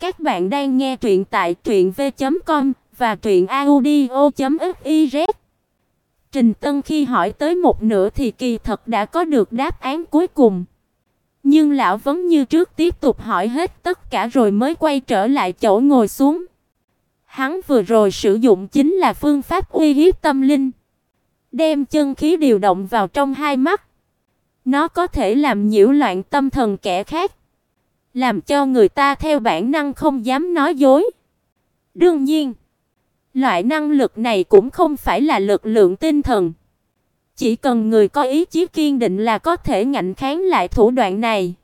Các bạn đang nghe truyện tại truyệnv.com và truyệnaudio.fiz. Trình Tân khi hỏi tới một nửa thì kỳ thật đã có được đáp án cuối cùng. Nhưng lão vẫn như trước tiếp tục hỏi hết tất cả rồi mới quay trở lại chỗ ngồi xuống. Hắn vừa rồi sử dụng chính là phương pháp uy hiếp tâm linh, đem chân khí điều động vào trong hai mắt. Nó có thể làm nhiễu loạn tâm thần kẻ khác, làm cho người ta theo bản năng không dám nói dối. Đương nhiên, loại năng lực này cũng không phải là lực lượng tinh thần. Chỉ cần người có ý chí kiên định là có thể ngạnh kháng lại thủ đoạn này.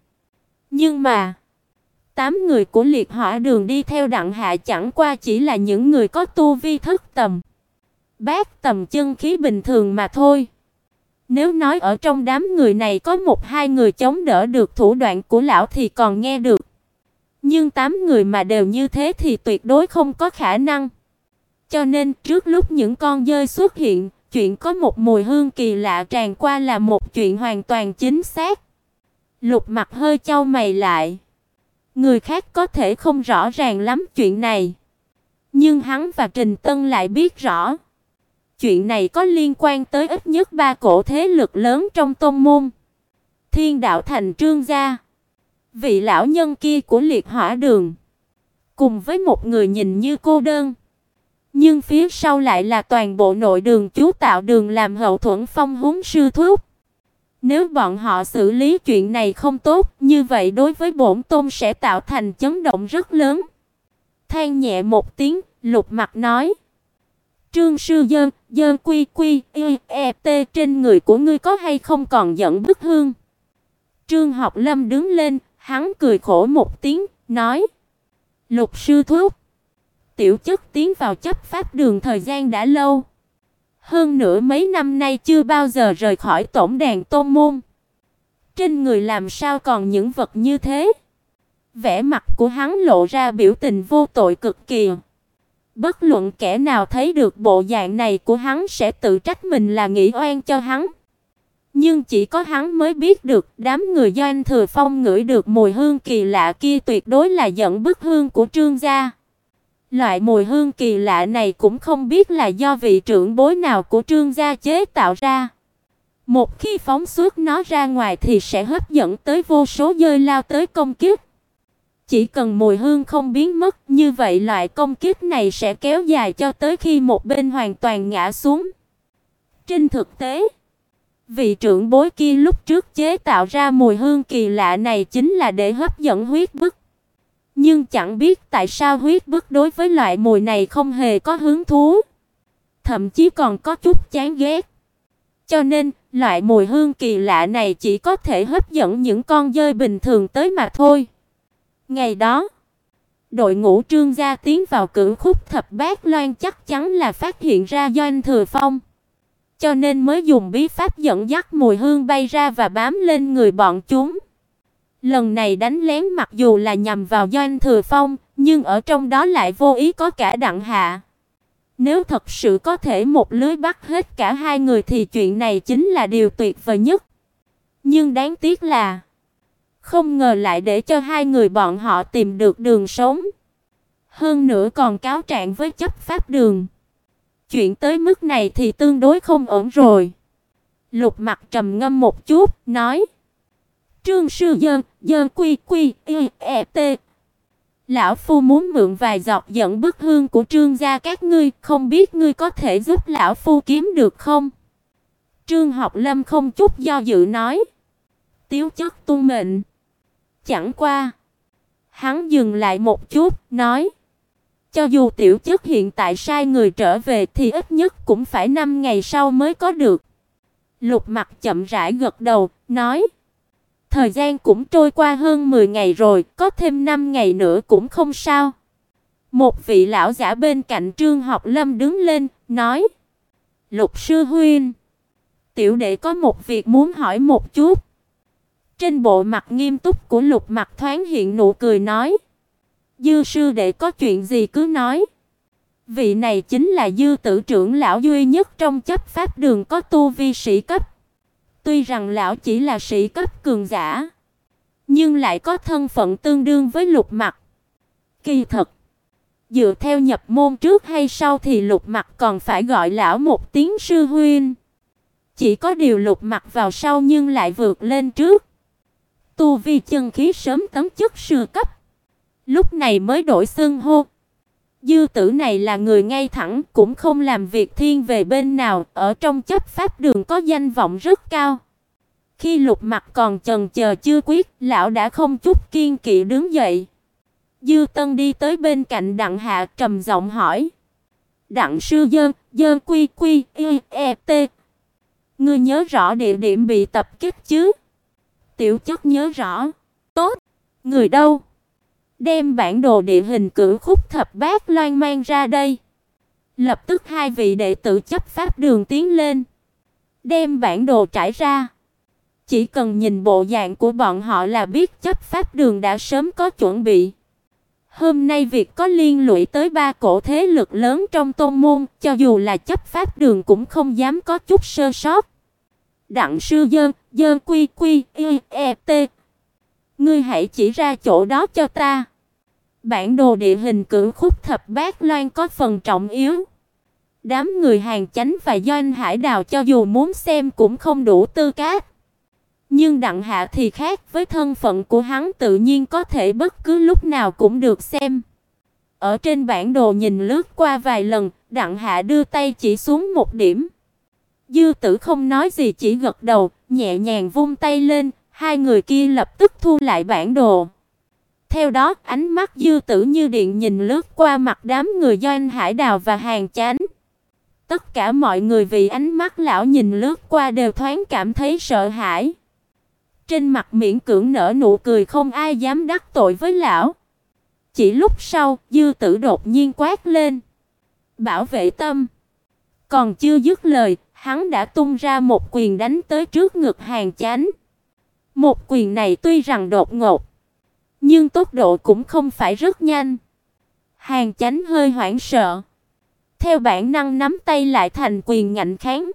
Nhưng mà, tám người của liệt hỏa đường đi theo đặng hạ chẳng qua chỉ là những người có tu vi thất tầm. Bát tầm chân khí bình thường mà thôi. Nếu nói ở trong đám người này có một hai người chống đỡ được thủ đoạn của lão thì còn nghe được. Nhưng tám người mà đều như thế thì tuyệt đối không có khả năng. Cho nên trước lúc những con dơi xuất hiện, chuyện có một mùi hương kỳ lạ tràn qua là một chuyện hoàn toàn chính xác. Lục Mặc hơi chau mày lại. Người khác có thể không rõ ràng lắm chuyện này, nhưng hắn và Trình Tân lại biết rõ. Chuyện này có liên quan tới ít nhất ba cổ thế lực lớn trong tôn môn. Thiên đạo thành Trương gia, vị lão nhân kia của Liệt Hỏa Đường, cùng với một người nhìn như cô đơn, nhưng phía sau lại là toàn bộ nội đường chú tạo đường làm hậu thuẫn phong huống sư thúc. Nếu bọn họ xử lý chuyện này không tốt, như vậy đối với bổn tôn sẽ tạo thành chấn động rất lớn. Than nhẹ một tiếng, Lục Mặc nói: "Trương sư dơn, dơn quy quy y e t trên người của ngươi có hay không còn giận bức hương?" Trương Học Lâm đứng lên, hắn cười khổ một tiếng, nói: "Lục sư thúc, tiểu chức tiến vào chấp pháp đường thời gian đã lâu." Hơn nữa mấy năm nay chưa bao giờ rời khỏi tổng đàn tôn môn. Trên người làm sao còn những vật như thế? Vẻ mặt của hắn lộ ra biểu tình vô tội cực kỳ. Bất luận kẻ nào thấy được bộ dạng này của hắn sẽ tự trách mình là nghĩ oan cho hắn. Nhưng chỉ có hắn mới biết được, đám người Doanh Thừa Phong ngửi được mùi hương kỳ lạ kia tuyệt đối là dẫn bức hương của Trương gia. Loại mùi hương kỳ lạ này cũng không biết là do vị trưởng bối nào của Trương gia chế tạo ra. Một khi phóng xuất nó ra ngoài thì sẽ hấp dẫn tới vô số dơi lao tới công kích. Chỉ cần mùi hương không biến mất, như vậy loại công kích này sẽ kéo dài cho tới khi một bên hoàn toàn ngã xuống. Trên thực tế, vị trưởng bối kia lúc trước chế tạo ra mùi hương kỳ lạ này chính là để hấp dẫn huyết bức. Nhưng chẳng biết tại sao huyết bức đối với loại mùi này không hề có hứng thú, thậm chí còn có chút chán ghét. Cho nên, loại mùi hương kỳ lạ này chỉ có thể hấp dẫn những con dơi bình thường tới mà thôi. Ngày đó, đội ngũ Trương gia tiến vào cửu khúc thập bát loan chắc chắn là phát hiện ra Doanh Thừa Phong, cho nên mới dùng bí pháp dẫn dắt mùi hương bay ra và bám lên người bọn chúng. Lần này đánh lén mặc dù là nhằm vào Doanh Thừa Phong, nhưng ở trong đó lại vô ý có cả Đặng Hạ. Nếu thật sự có thể một lưới bắt hết cả hai người thì chuyện này chính là điều tuyệt vời nhất. Nhưng đáng tiếc là không ngờ lại để cho hai người bọn họ tìm được đường sống. Hơn nữa còn cáo trạng với chấp pháp đường. Chuyện tới mức này thì tương đối không ổn rồi. Lục Mặc trầm ngâm một chút, nói: Trương sư dân, dân quy quy y e t. Lão phu muốn mượn vài giọt dẫn bức hương của Trương gia các ngươi, không biết ngươi có thể giúp lão phu kiếm được không? Trương Học Lâm không chút do dự nói. Tiếu chất tu mệnh. Chẳng qua, hắn dừng lại một chút, nói: "Cho dù tiểu chức hiện tại sai người trở về thì ít nhất cũng phải 5 ngày sau mới có được." Lục Mặc chậm rãi gật đầu, nói: Thời gian cũng trôi qua hơn 10 ngày rồi, có thêm 5 ngày nữa cũng không sao. Một vị lão giả bên cạnh Trương Học Lâm đứng lên, nói: "Lục sư huynh, tiểu đệ có một việc muốn hỏi một chút." Trên bộ mặt nghiêm túc của Lục Mặc thoáng hiện nụ cười nói: "Dư sư đệ có chuyện gì cứ nói." Vị này chính là Dư tử trưởng lão duy nhất trong chấp pháp đường có tu vi sĩ cấp. Tuy rằng lão chỉ là sĩ cấp cường giả, nhưng lại có thân phận tương đương với Lục Mặc. Kỳ thật, dựa theo nhập môn trước hay sau thì Lục Mặc còn phải gọi lão một tiếng sư huynh. Chỉ có điều Lục Mặc vào sau nhưng lại vượt lên trước. Tu vi chân khí sớm tấn chức sư cấp, lúc này mới đổi xưng hô. Dư tử này là người ngay thẳng, cũng không làm việc thiên về bên nào, ở trong chấp pháp đường có danh vọng rất cao. Khi Lục Mặc còn chần chờ chưa quyết, lão đã không chút kiên kỵ đứng dậy. Dư Tân đi tới bên cạnh Đặng Hạ trầm giọng hỏi: "Đặng sư dơn, dơn quy quy y e t. Ngươi nhớ rõ địa điểm bị tập kích chứ?" Tiểu chất nhớ rõ. "Tốt, người đâu?" Đem bản đồ địa hình cửu khúc thập bát loan mang ra đây. Lập tức hai vị đệ tử chấp pháp đường tiến lên, đem bản đồ trải ra. Chỉ cần nhìn bộ dạng của bọn họ là biết chấp pháp đường đã sớm có chuẩn bị. Hôm nay việc có liên lụy tới ba cổ thế lực lớn trong tôn môn, cho dù là chấp pháp đường cũng không dám có chút sơ sót. Đặng sư Dân. Dơ quy quy, y, e, t. Ngươi hãy chỉ ra chỗ đó cho ta. Bản đồ địa hình cửu khúc thập bát loan có phần trọng yếu. Đám người hàng chánh và doanh hải đào cho dù muốn xem cũng không đủ tư cách. Nhưng Đặng Hạ thì khác, với thân phận của hắn tự nhiên có thể bất cứ lúc nào cũng được xem. Ở trên bản đồ nhìn lướt qua vài lần, Đặng Hạ đưa tay chỉ xuống một điểm. Dư Tử không nói gì chỉ gật đầu, nhẹ nhàng vung tay lên, hai người kia lập tức thu lại bản đồ. Theo đó, ánh mắt Dư Tử như điện nhìn lướt qua mặt đám người Doanh Hải Đào và Hàng Chánh. Tất cả mọi người vì ánh mắt lão nhìn lướt qua đều thoáng cảm thấy sợ hãi. Trên mặt miễn cưỡng nở nụ cười không ai dám đắc tội với lão. Chỉ lúc sau, Dư Tử đột nhiên quát lên: "Bảo vệ tâm!" Còn chưa dứt lời, hắn đã tung ra một quyền đánh tới trước ngực Hàng Chánh. Một quyền này tuy rằng đột ngột, nhưng tốc độ cũng không phải rất nhanh. Hàng Chánh hơi hoảng sợ, theo bản năng nắm tay lại thành quyền ngạnh kháng.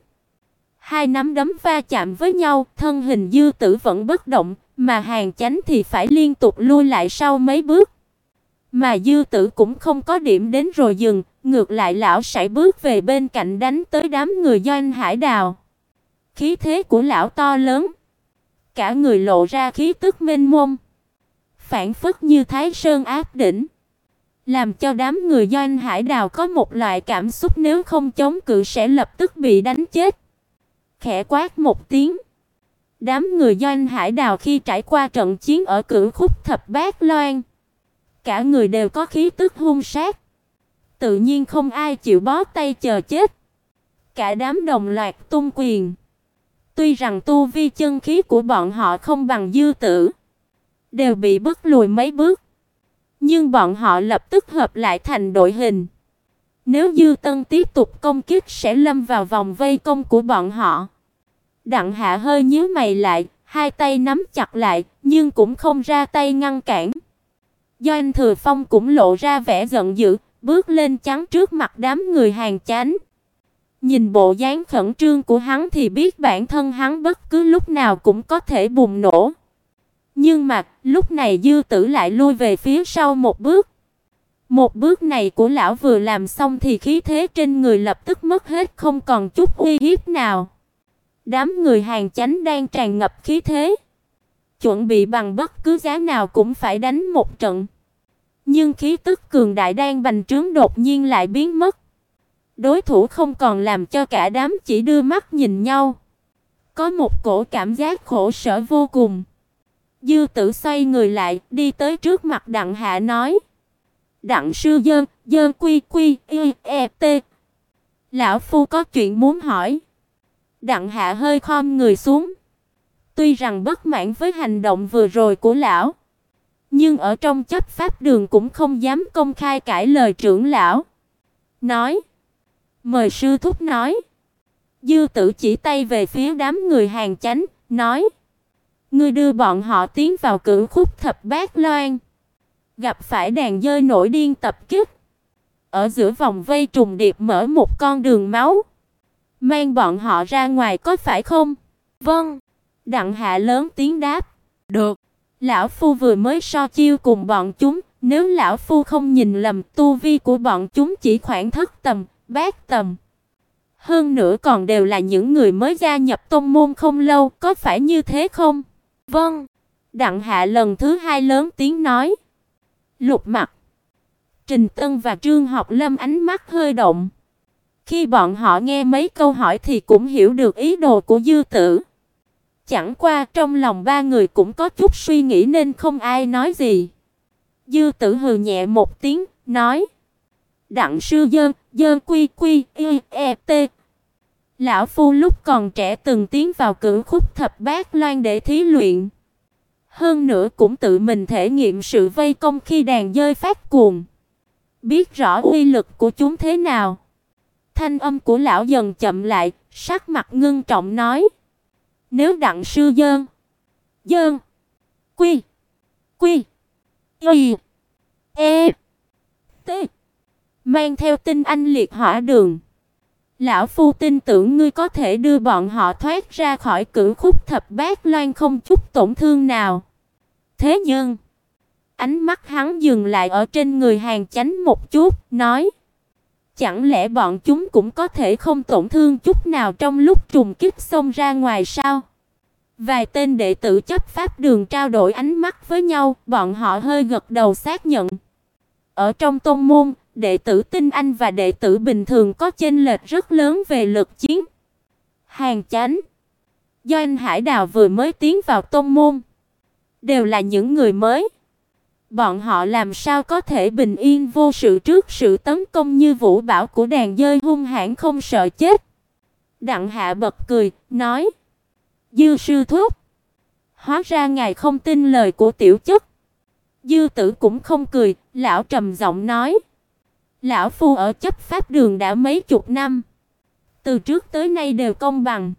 Hai nắm đấm va chạm với nhau, thân hình dư tử vẫn bất động, mà Hàng Chánh thì phải liên tục lui lại sau mấy bước. Mà dư tử cũng không có điểm đến rồi dừng, ngược lại lão sải bước về bên cạnh đánh tới đám người doanh hải đào. Khí thế của lão to lớn, cả người lộ ra khí tức mênh mông, phản phất như Thái Sơn áp đỉnh, làm cho đám người doanh hải đào có một loại cảm xúc nếu không chống cự sẽ lập tức bị đánh chết khẽ quát một tiếng. Đám người doanh hải đào khi trải qua trận chiến ở cửu khúc thập bát loan, cả người đều có khí tức hung sát. Tự nhiên không ai chịu bó tay chờ chết. Cả đám đồng loạt tung quyền. Tuy rằng tu vi chân khí của bọn họ không bằng dư tử, đều bị bức lùi mấy bước, nhưng bọn họ lập tức hợp lại thành đội hình. Nếu Dư Tân tiếp tục công kích sẽ lâm vào vòng vây công của bọn họ. Đặng Hạ hơi nhíu mày lại, hai tay nắm chặt lại, nhưng cũng không ra tay ngăn cản. do anh Thừa Phong cũng lộ ra vẻ giận dữ, bước lên chắn trước mặt đám người hàng chánh. Nhìn bộ dáng khẩn trương của hắn thì biết bản thân hắn bất cứ lúc nào cũng có thể bùng nổ. Nhưng mà, lúc này Dư Tử lại lui về phía sau một bước. Một bước này của lão vừa làm xong thì khí thế trên người lập tức mất hết không còn chút uy hiếp nào. Đám người hàng chánh đang tràn ngập khí thế, chuẩn bị bằng bất cứ giá nào cũng phải đánh một trận. Nhưng khí tức cường đại đang bành trướng đột nhiên lại biến mất. Đối thủ không còn làm cho cả đám chỉ đưa mắt nhìn nhau. Có một cổ cảm giác khổ sở vô cùng. Dư Tử xoay người lại, đi tới trước mặt Đặng Hạ nói: Đặng sư dơn, dơn quy quy y e t. Lão phu có chuyện muốn hỏi. Đặng Hạ hơi khom người xuống. Tuy rằng bất mãn với hành động vừa rồi của lão, nhưng ở trong chấp pháp đường cũng không dám công khai cãi lời trưởng lão. Nói: "Mời sư thúc nói." Dư Tử chỉ tay về phía đám người hàng chánh, nói: "Ngươi đưa bọn họ tiến vào cửu khúc thập bát loan." gặp phải đàn dơi nổi điên tập kích. Ở giữa vòng vây trùng điệp mở một con đường máu, mang bọn họ ra ngoài có phải không? Vâng. Đặng Hạ lớn tiếng đáp. Được. Lão phu vừa mới so chiêu cùng bọn chúng, Nếu lão phu không nhìn lầm, tu vi của bọn chúng chỉ khoảng thất tầm, bát tầm. Hơn nữa còn đều là những người mới gia nhập tông môn không lâu, có phải như thế không? Vâng. Đặng Hạ lần thứ hai lớn tiếng nói. Lục Mặc, Trình Tân và Trương Học Lâm ánh mắt hơi động. Khi bọn họ nghe mấy câu hỏi thì cũng hiểu được ý đồ của Dư Tử. Chẳng qua trong lòng ba người cũng có chút suy nghĩ nên không ai nói gì. Dư Tử hừ nhẹ một tiếng, nói: "Đặng sư dơn, dơn quy quy y e t." Lão phu lúc còn trẻ từng tiến vào cửu khúc thập bát loan để thí luyện. Hơn nữa cũng tự mình thể nghiệm sự vây công khi đàn dơi phát cuồng, biết rõ uy lực của chúng thế nào. Thanh âm của lão dần chậm lại, sắc mặt ngưng trọng nói: "Nếu đặng sư dơn, dơn, quy, quy, y, e, t, mang theo tinh anh liệt hỏa đường, lão phu tin tưởng ngươi có thể đưa bọn họ thoát ra khỏi cửu khúc thập bát loan không chút tổn thương nào." Thế nhưng, ánh mắt hắn dừng lại ở trên người Hàng Chánh một chút, nói: Chẳng lẽ bọn chúng cũng có thể không tổn thương chút nào trong lúc trùng kích xông ra ngoài sao? Vài tên đệ tử chấp pháp đường trao đổi ánh mắt với nhau, bọn họ hơi gật đầu xác nhận. Ở trong tôn môn, đệ tử tinh anh và đệ tử bình thường có chênh lệch rất lớn về lực chiến. Hàng Chánh, do anh Hải Đào vừa mới tiến vào tôn môn, đều là những người mới. Bọn họ làm sao có thể bình yên vô sự trước sự tấn công như vũ bão của đàn dơi hung hãn không sợ chết. Đặng Hạ bật cười, nói: "Dư sư thúc, hóa ra ngài không tin lời của tiểu chất." Dư Tử cũng không cười, lão trầm giọng nói: "Lão phu ở chấp pháp đường đã mấy chục năm, từ trước tới nay đều công bằng,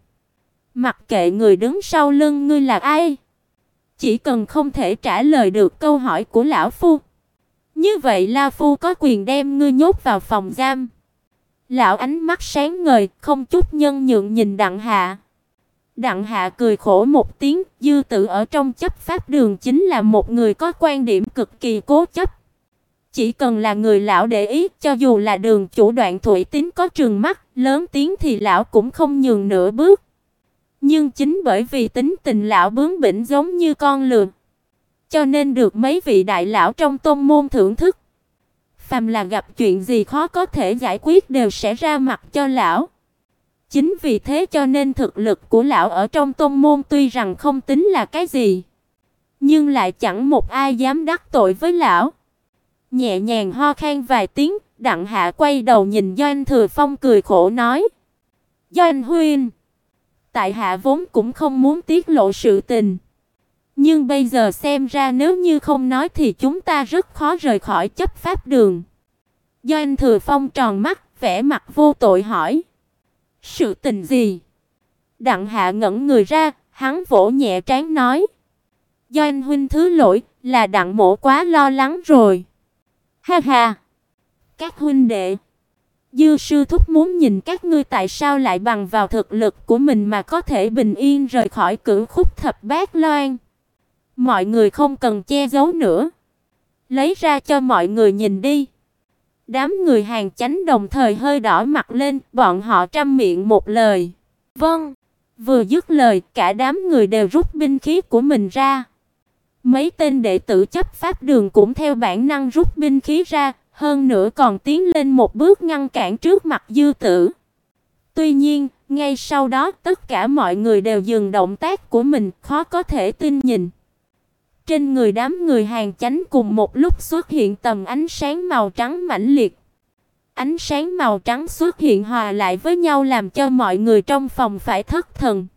mặc kệ người đứng sau lưng ngươi là ai, chỉ cần không thể trả lời được câu hỏi của lão phu, như vậy La phu có quyền đem ngươi nhốt vào phòng giam." Lão ánh mắt sáng ngời, không chút nhân nhượng nhìn Đặng Hạ. Đặng Hạ cười khổ một tiếng, dư tự ở trong chấp pháp đường chính là một người có quan điểm cực kỳ cố chấp. Chỉ cần là người lão để ý, cho dù là đường chủ đoạn thủy tín có trường mắt, lớn tiếng thì lão cũng không nhường nửa bước. Nhưng chính bởi vì tính tình lão bướng bỉnh giống như con lừa, cho nên được mấy vị đại lão trong tôn môn thưởng thức. Phàm là gặp chuyện gì khó có thể giải quyết đều sẽ ra mặt cho lão. Chính vì thế cho nên thực lực của lão ở trong tôn môn tuy rằng không tính là cái gì, nhưng lại chẳng một ai dám đắc tội với lão. Nhẹ nhàng ho khan vài tiếng, Đặng Hạ quay đầu nhìn Doanh Thừa Phong cười khổ nói: "Doanh huynh, tại hạ vốn cũng không muốn tiết lộ sự tình, nhưng bây giờ xem ra nếu như không nói thì chúng ta rất khó rời khỏi chấp pháp đường." do anh Thừa Phong tròn mắt, vẻ mặt vô tội hỏi: "Sự tình gì?" Đặng Hạ ngẩn người ra, hắn vỗ nhẹ trán nói: do anh huynh thứ lỗi, là Đặng mổ quá lo lắng rồi." Ha ha. Các huynh đệ, Dư sư thúc muốn nhìn các ngươi tại sao lại bằng vào thực lực của mình mà có thể bình yên rời khỏi cửu khúc thập bát loan. Mọi người không cần che giấu nữa, lấy ra cho mọi người nhìn đi. Đám người hàng chánh đồng thời hơi đỏ mặt lên, bọn họ trăm miệng một lời. Vâng. Vừa dứt lời, cả đám người đều rút binh khí của mình ra. Mấy tên đệ tử chấp pháp đường cũng theo bản năng rút binh khí ra, hơn nữa còn tiến lên một bước ngăn cản trước mặt Dư Tử. Tuy nhiên, ngay sau đó tất cả mọi người đều dừng động tác của mình, khó có thể tin nhìn. Trên người đám người hàng chánh cùng một lúc xuất hiện tầm ánh sáng màu trắng mãnh liệt. Ánh sáng màu trắng xuất hiện hòa lại với nhau làm cho mọi người trong phòng phải thất thần.